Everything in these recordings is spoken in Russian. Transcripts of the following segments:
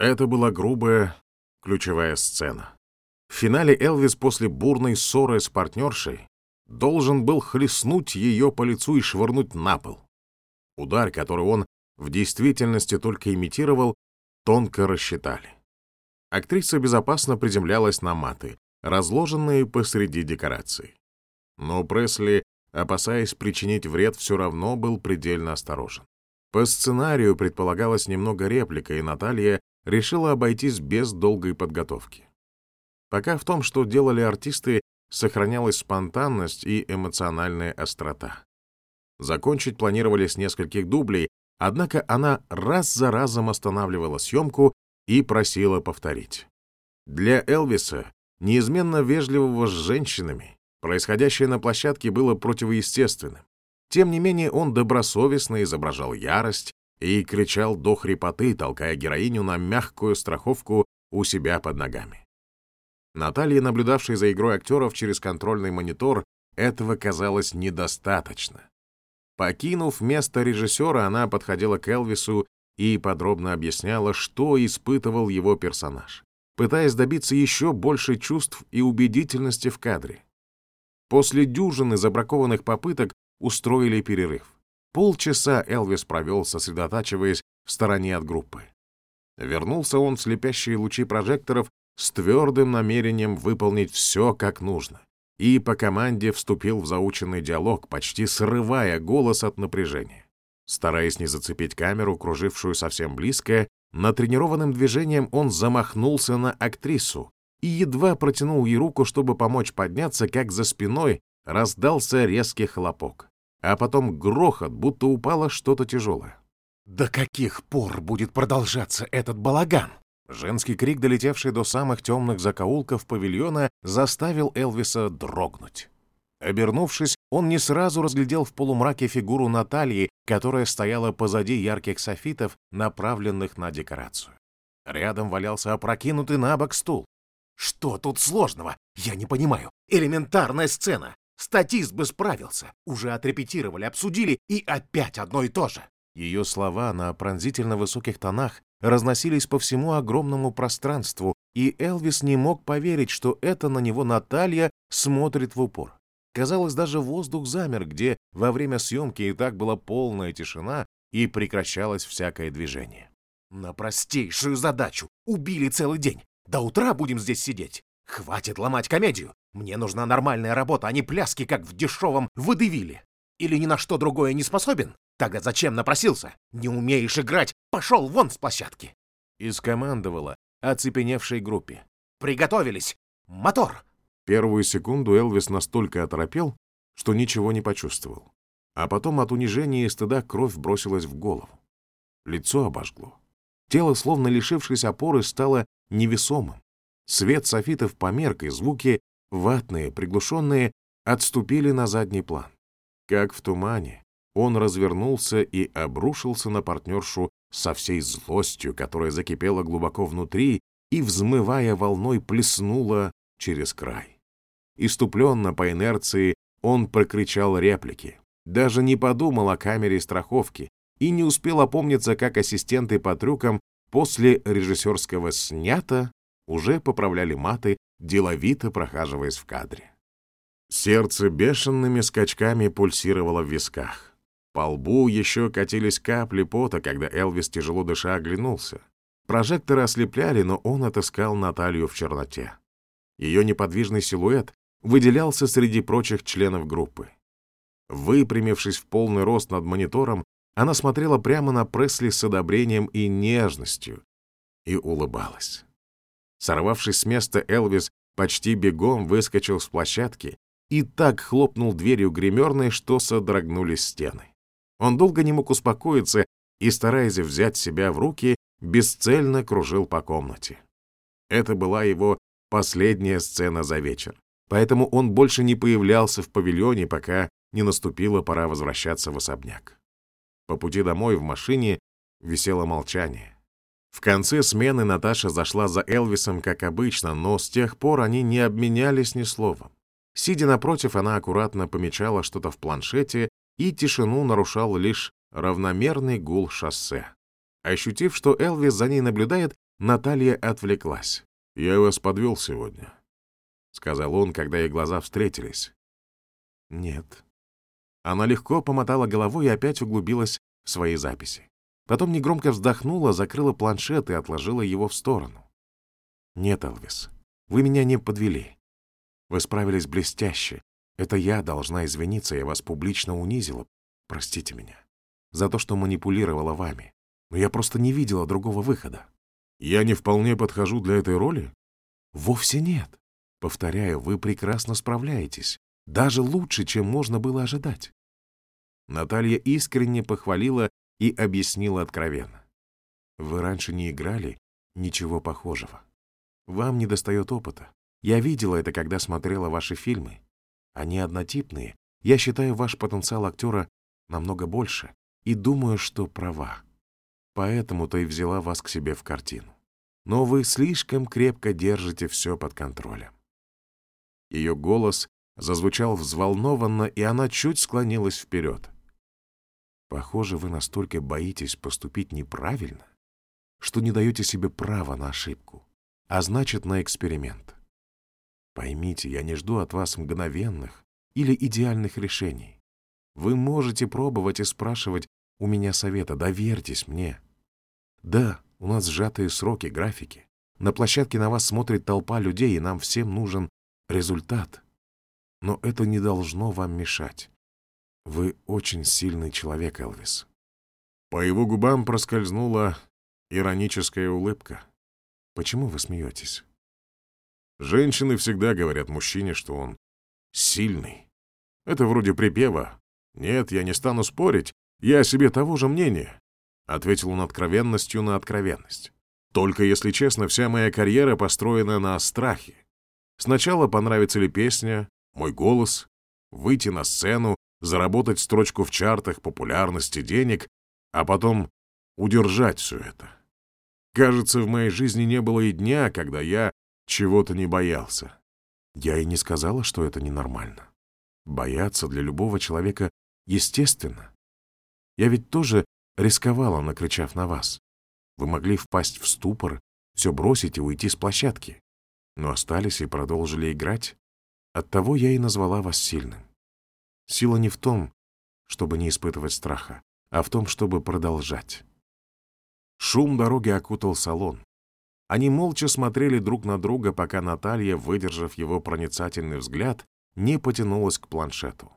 Это была грубая, ключевая сцена. В финале Элвис после бурной ссоры с партнершей должен был хлестнуть ее по лицу и швырнуть на пол. Удар, который он в действительности только имитировал, тонко рассчитали. Актриса безопасно приземлялась на маты, разложенные посреди декораций. Но Пресли, опасаясь причинить вред, все равно был предельно осторожен. По сценарию предполагалось немного реплика, и Наталья решила обойтись без долгой подготовки. Пока в том, что делали артисты, сохранялась спонтанность и эмоциональная острота. Закончить планировали с нескольких дублей, однако она раз за разом останавливала съемку и просила повторить. Для Элвиса, неизменно вежливого с женщинами, происходящее на площадке было противоестественным. Тем не менее, он добросовестно изображал ярость и кричал до хрипоты, толкая героиню на мягкую страховку у себя под ногами. Наталья, наблюдавшей за игрой актеров через контрольный монитор, этого казалось недостаточно. Покинув место режиссера, она подходила к Элвису и подробно объясняла, что испытывал его персонаж, пытаясь добиться еще большей чувств и убедительности в кадре. После дюжины забракованных попыток устроили перерыв. Полчаса Элвис провел, сосредотачиваясь в стороне от группы. Вернулся он в слепящие лучи прожекторов с твердым намерением выполнить все как нужно. И по команде вступил в заученный диалог, почти срывая голос от напряжения. Стараясь не зацепить камеру, кружившую совсем близко, натренированным движением он замахнулся на актрису и едва протянул ей руку, чтобы помочь подняться, как за спиной раздался резкий хлопок. А потом грохот, будто упало что-то тяжелое. «До каких пор будет продолжаться этот балаган?» Женский крик, долетевший до самых темных закоулков павильона, заставил Элвиса дрогнуть. Обернувшись, он не сразу разглядел в полумраке фигуру Натальи, которая стояла позади ярких софитов, направленных на декорацию. Рядом валялся опрокинутый на бок стул. «Что тут сложного? Я не понимаю. Элементарная сцена. Статист бы справился. Уже отрепетировали, обсудили, и опять одно и то же». Ее слова на пронзительно высоких тонах разносились по всему огромному пространству, и Элвис не мог поверить, что это на него Наталья смотрит в упор. Казалось, даже воздух замер, где во время съемки и так была полная тишина и прекращалось всякое движение. «На простейшую задачу! Убили целый день! До утра будем здесь сидеть! Хватит ломать комедию! Мне нужна нормальная работа, а не пляски, как в дешевом выдавили! Или ни на что другое не способен? Тогда зачем напросился? Не умеешь играть? Пошел вон с площадки!» И скомандовала оцепеневшей группе. «Приготовились! Мотор!» Первую секунду Элвис настолько оторопел, что ничего не почувствовал. А потом от унижения и стыда кровь бросилась в голову. Лицо обожгло. Тело, словно лишившись опоры, стало невесомым. Свет софитов померк, и звуки, ватные, приглушенные, отступили на задний план. Как в тумане, он развернулся и обрушился на партнершу со всей злостью, которая закипела глубоко внутри и, взмывая волной, плеснула через край. Иступленно по инерции он прокричал реплики, даже не подумал о камере страховки и не успел опомниться, как ассистенты по трюкам после режиссерского «снято» уже поправляли маты, деловито прохаживаясь в кадре. Сердце бешеными скачками пульсировало в висках. По лбу еще катились капли пота, когда Элвис, тяжело дыша, оглянулся. Прожекторы ослепляли, но он отыскал Наталью в черноте. Ее неподвижный силуэт выделялся среди прочих членов группы. Выпрямившись в полный рост над монитором, она смотрела прямо на Пресли с одобрением и нежностью и улыбалась. Сорвавшись с места, Элвис почти бегом выскочил с площадки и так хлопнул дверью гримерной, что содрогнулись стены. Он долго не мог успокоиться и, стараясь взять себя в руки, бесцельно кружил по комнате. Это была его последняя сцена за вечер, поэтому он больше не появлялся в павильоне, пока не наступила пора возвращаться в особняк. По пути домой в машине висело молчание. В конце смены Наташа зашла за Элвисом, как обычно, но с тех пор они не обменялись ни словом. Сидя напротив, она аккуратно помечала что-то в планшете и тишину нарушал лишь равномерный гул шоссе. Ощутив, что Элвис за ней наблюдает, Наталья отвлеклась. «Я вас подвел сегодня», — сказал он, когда их глаза встретились. «Нет». Она легко помотала головой и опять углубилась в свои записи. Потом негромко вздохнула, закрыла планшет и отложила его в сторону. «Нет, Элвис, вы меня не подвели. Вы справились блестяще. Это я должна извиниться, я вас публично унизила. Простите меня. За то, что манипулировала вами. Но я просто не видела другого выхода. Я не вполне подхожу для этой роли? Вовсе нет. Повторяю, вы прекрасно справляетесь. Даже лучше, чем можно было ожидать. Наталья искренне похвалила и объяснила откровенно. Вы раньше не играли ничего похожего. Вам недостает опыта. Я видела это, когда смотрела ваши фильмы. Они однотипные. Я считаю ваш потенциал актера намного больше и думаю, что права. Поэтому-то и взяла вас к себе в картину. Но вы слишком крепко держите все под контролем. Ее голос зазвучал взволнованно, и она чуть склонилась вперед. Похоже, вы настолько боитесь поступить неправильно, что не даете себе права на ошибку, а значит, на эксперимент. Поймите, я не жду от вас мгновенных или идеальных решений. Вы можете пробовать и спрашивать у меня совета, доверьтесь мне. Да, у нас сжатые сроки, графики. На площадке на вас смотрит толпа людей, и нам всем нужен результат. Но это не должно вам мешать. Вы очень сильный человек, Элвис. По его губам проскользнула ироническая улыбка. Почему вы смеетесь? Женщины всегда говорят мужчине, что он сильный. Это вроде припева. Нет, я не стану спорить, я о себе того же мнения. Ответил он откровенностью на откровенность. Только, если честно, вся моя карьера построена на страхе. Сначала понравится ли песня, мой голос, выйти на сцену, заработать строчку в чартах, популярности, денег, а потом удержать все это. Кажется, в моей жизни не было и дня, когда я чего-то не боялся. Я и не сказала, что это ненормально. Бояться для любого человека естественно. Я ведь тоже рисковала, накричав на вас. Вы могли впасть в ступор, все бросить и уйти с площадки. Но остались и продолжили играть. Оттого я и назвала вас сильным. Сила не в том, чтобы не испытывать страха, а в том, чтобы продолжать. Шум дороги окутал салон. Они молча смотрели друг на друга, пока Наталья, выдержав его проницательный взгляд, не потянулась к планшету.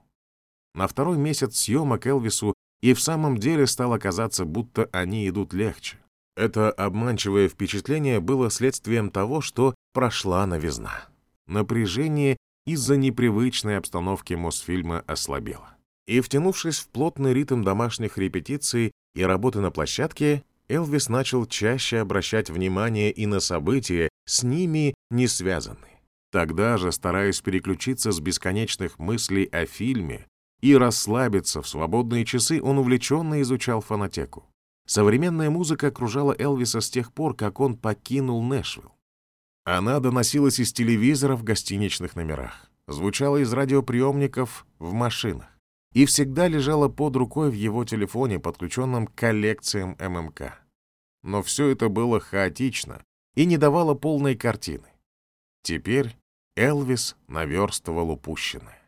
На второй месяц съемок Элвису и в самом деле стало казаться, будто они идут легче. Это обманчивое впечатление было следствием того, что прошла новизна. Напряжение из-за непривычной обстановки Мосфильма ослабела. И, втянувшись в плотный ритм домашних репетиций и работы на площадке, Элвис начал чаще обращать внимание и на события, с ними не связанные. Тогда же, стараясь переключиться с бесконечных мыслей о фильме и расслабиться в свободные часы, он увлеченно изучал фонотеку. Современная музыка окружала Элвиса с тех пор, как он покинул Нэшвилл. Она доносилась из телевизора в гостиничных номерах, звучала из радиоприемников в машинах и всегда лежала под рукой в его телефоне, подключенном к коллекциям ММК. Но все это было хаотично и не давало полной картины. Теперь Элвис наверстывал упущенное.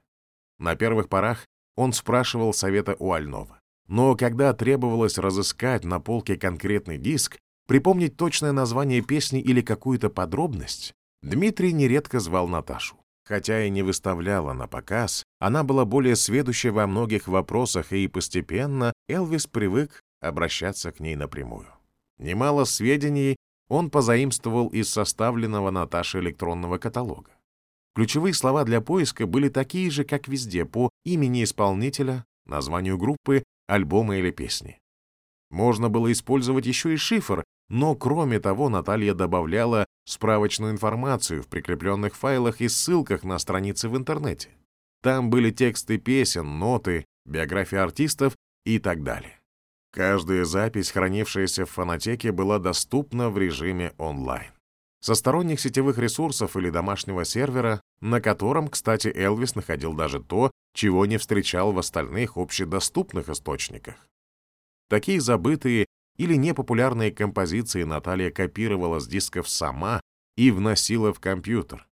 На первых порах он спрашивал совета у Альнова. Но когда требовалось разыскать на полке конкретный диск, припомнить точное название песни или какую-то подробность, Дмитрий нередко звал Наташу. Хотя и не выставляла на показ, она была более сведуща во многих вопросах, и постепенно Элвис привык обращаться к ней напрямую. Немало сведений он позаимствовал из составленного Наташей электронного каталога. Ключевые слова для поиска были такие же, как везде, по имени исполнителя, названию группы, альбома или песни. Можно было использовать еще и шифр, но кроме того Наталья добавляла справочную информацию в прикрепленных файлах и ссылках на страницы в интернете. Там были тексты песен, ноты, биографии артистов и так далее. Каждая запись, хранившаяся в фонотеке, была доступна в режиме онлайн. Со сторонних сетевых ресурсов или домашнего сервера, на котором, кстати, Элвис находил даже то, чего не встречал в остальных общедоступных источниках. Такие забытые или непопулярные композиции Наталья копировала с дисков сама и вносила в компьютер.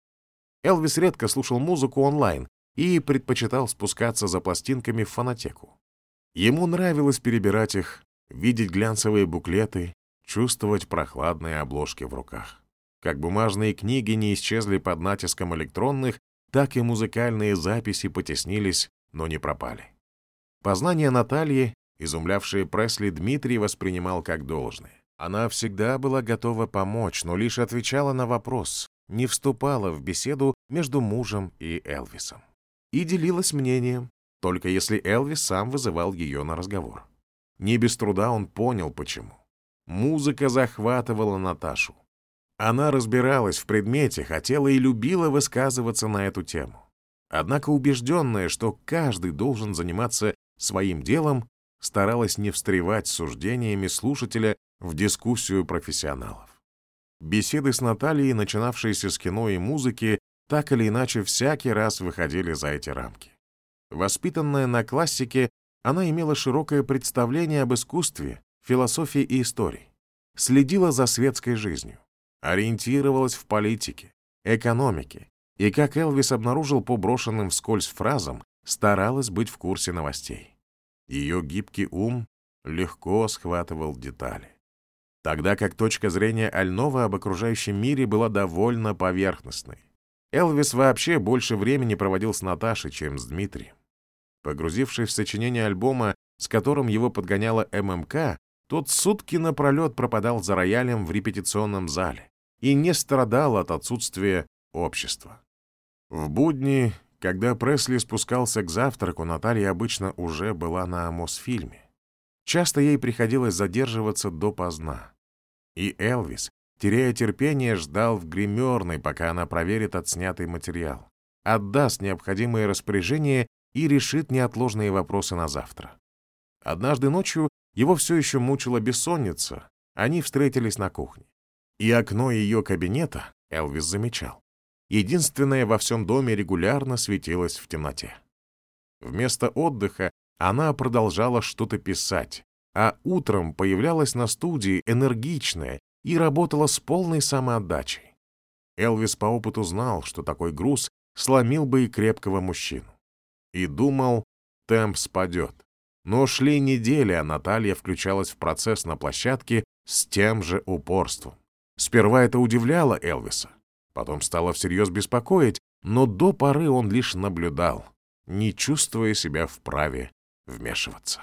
Элвис редко слушал музыку онлайн и предпочитал спускаться за пластинками в фонотеку. Ему нравилось перебирать их, видеть глянцевые буклеты, чувствовать прохладные обложки в руках. Как бумажные книги не исчезли под натиском электронных, так и музыкальные записи потеснились, но не пропали. Познания Натальи, изумлявшие Пресли, Дмитрий воспринимал как должное. Она всегда была готова помочь, но лишь отвечала на вопрос, не вступала в беседу между мужем и Элвисом. И делилась мнением, только если Элвис сам вызывал ее на разговор. Не без труда он понял, почему. Музыка захватывала Наташу. Она разбиралась в предмете, хотела и любила высказываться на эту тему. Однако убежденная, что каждый должен заниматься своим делом, старалась не встревать суждениями слушателя в дискуссию профессионалов. Беседы с Натальей, начинавшиеся с кино и музыки, так или иначе всякий раз выходили за эти рамки. Воспитанная на классике, она имела широкое представление об искусстве, философии и истории, следила за светской жизнью, ориентировалась в политике, экономике и, как Элвис обнаружил по брошенным вскользь фразам, старалась быть в курсе новостей. Ее гибкий ум легко схватывал детали тогда как точка зрения Альнова об окружающем мире была довольно поверхностной. Элвис вообще больше времени проводил с Наташей, чем с Дмитрием. Погрузившись в сочинение альбома, с которым его подгоняла ММК, тот сутки напролет пропадал за роялем в репетиционном зале и не страдал от отсутствия общества. В будни, когда Пресли спускался к завтраку, Наталья обычно уже была на Мосфильме. Часто ей приходилось задерживаться допоздна. И Элвис, теряя терпение, ждал в гримерной, пока она проверит отснятый материал, отдаст необходимые распоряжения и решит неотложные вопросы на завтра. Однажды ночью его все еще мучила бессонница, они встретились на кухне. И окно ее кабинета Элвис замечал. Единственное во всем доме регулярно светилось в темноте. Вместо отдыха она продолжала что-то писать, а утром появлялась на студии энергичная и работала с полной самоотдачей. Элвис по опыту знал, что такой груз сломил бы и крепкого мужчину. И думал, темп спадет. Но шли недели, а Наталья включалась в процесс на площадке с тем же упорством. Сперва это удивляло Элвиса, потом стало всерьез беспокоить, но до поры он лишь наблюдал, не чувствуя себя вправе вмешиваться.